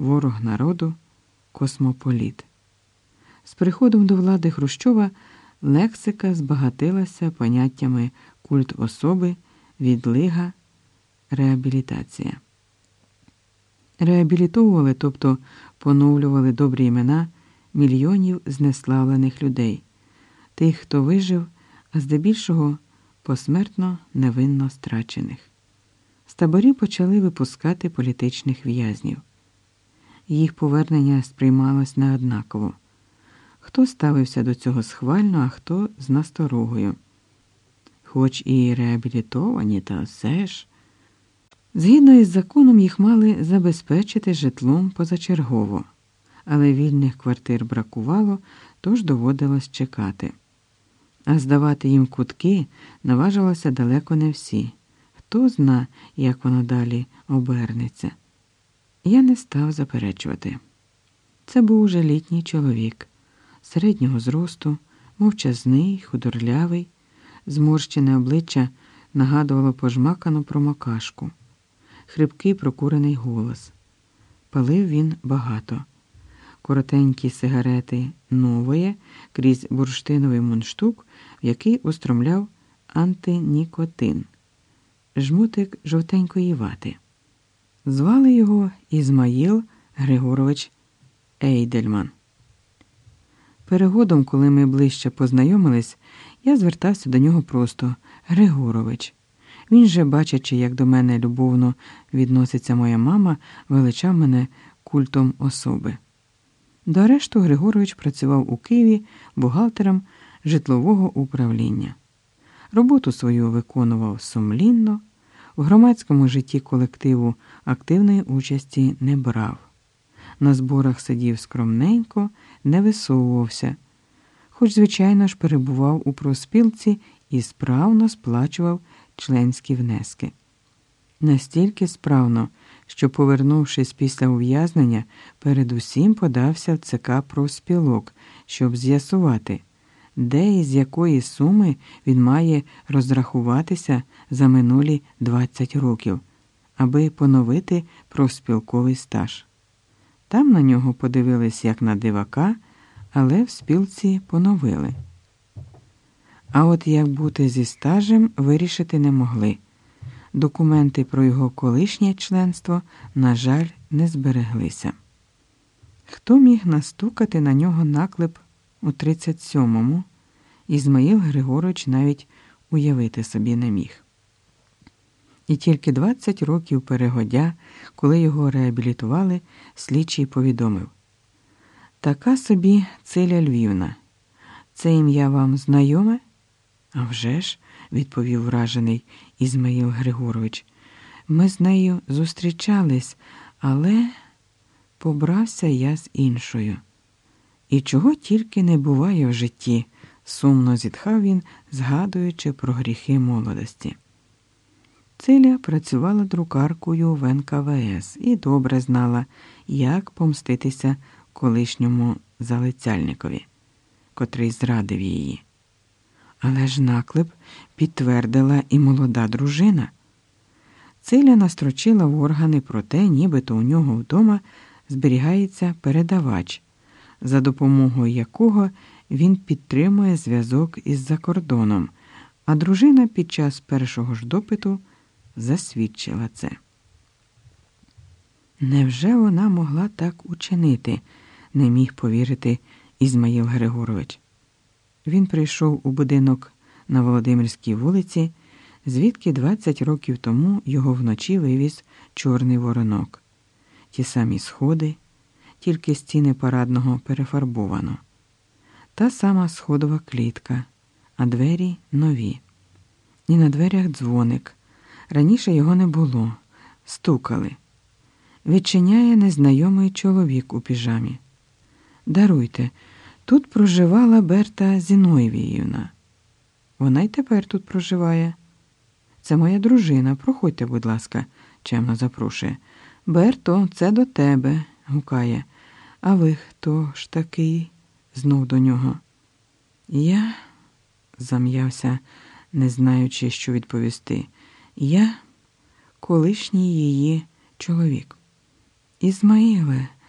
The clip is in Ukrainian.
ворог народу, космополіт. З приходом до влади Хрущова лексика збагатилася поняттями культ особи, відлига, реабілітація. Реабілітовували, тобто поновлювали добрі імена мільйонів знеславлених людей, тих, хто вижив, а здебільшого посмертно невинно страчених. З таборів почали випускати політичних в'язнів. Їх повернення сприймалось неоднаково. Хто ставився до цього схвально, а хто з насторогою. Хоч і реабілітовані, та все ж. Згідно із законом, їх мали забезпечити житлом позачергово, але вільних квартир бракувало, тож доводилось чекати. А здавати їм кутки наважилося далеко не всі. Хто зна, як воно далі обернеться. Я не став заперечувати. Це був уже літній чоловік, середнього зросту, мовчазний, худорлявий, зморщене обличчя нагадувало пожмакану промокашку, хрипкий прокурений голос. Палив він багато. Коротенькі сигарети нової крізь бурштиновий мундштук, в який устромляв антинікотин, жмутик жовтенької вати. Звали його Ізмаїл Григорович Ейдельман. Перегодом, коли ми ближче познайомились, я звертався до нього просто Григорович. Він же, бачачи, як до мене любовно відноситься моя мама, величав мене культом особи. До арешту Григорович працював у Києві бухгалтером житлового управління. Роботу свою виконував сумлінно, в громадському житті колективу активної участі не брав. На зборах сидів скромненько, не висовувався, хоч, звичайно ж, перебував у проспілці і справно сплачував членські внески. Настільки справно, що, повернувшись після ув'язнення, передусім подався в ЦК проспілок, щоб з'ясувати, де і з якої суми він має розрахуватися за минулі 20 років, аби поновити профспілковий стаж. Там на нього подивились як на дивака, але в спілці поновили. А от як бути зі стажем, вирішити не могли. Документи про його колишнє членство, на жаль, не збереглися. Хто міг настукати на нього наклеп у 37-му, Ізмаїл Григорович навіть уявити собі не міг. І тільки 20 років перегодя, коли його реабілітували, слідчий повідомив така собі Циля Львівна. Це ім'я вам знайоме? «А вже ж», – відповів вражений Ізмаїл Григорович. Ми з нею зустрічались, але побрався я з іншою. І чого тільки не буває в житті, сумно зітхав він, згадуючи про гріхи молодості. Циля працювала друкаркою в НКВС і добре знала, як помститися колишньому залицяльникові, котрий зрадив її. Але ж наклеп підтвердила і молода дружина. Циля настрочила в органи про те, нібито у нього вдома зберігається передавач, за допомогою якого він підтримує зв'язок із закордоном, а дружина під час першого ж допиту засвідчила це. Невже вона могла так учинити? не міг повірити Ізмаїл Григорович. Він прийшов у будинок на Володимирській вулиці, звідки 20 років тому його вночі вивіз чорний воронок. Ті самі сходи, тільки стіни парадного перефарбовано. Та сама сходова клітка, а двері нові. І на дверях дзвоник. Раніше його не було. Стукали. Відчиняє незнайомий чоловік у піжамі. Даруйте, тут проживала Берта Зіноєвіївна. Вона й тепер тут проживає. Це моя дружина. Проходьте, будь ласка, чемно запрошує. Берто, це до тебе, гукає. А ви хто ж такий? знов до нього. Я, зам'явся, не знаючи, що відповісти. Я колишній її чоловік. Ізмаїле,